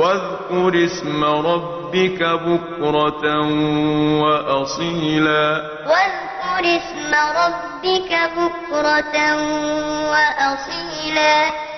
واذكر اسم ربك بكرة وأصيلا. واذكر اسم ربك بكرة وأصيلا.